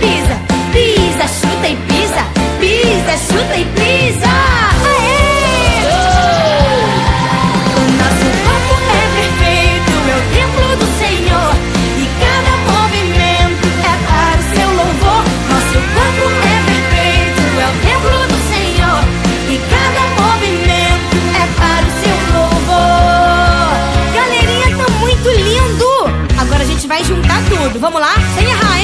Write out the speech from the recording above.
pisa, pisa, chuta e pisa, pisa, chuta e pisa. Aê! O nosso corpo é perfeito, é o templo do Senhor. E cada movimento é para o seu louvor. Nosso corpo é perfeito, é o templo do Senhor. E cada movimento é para o seu louvor. Galerinha, tá muito lindo! Agora a gente vai juntar tudo. Vamos lá? Sem errar.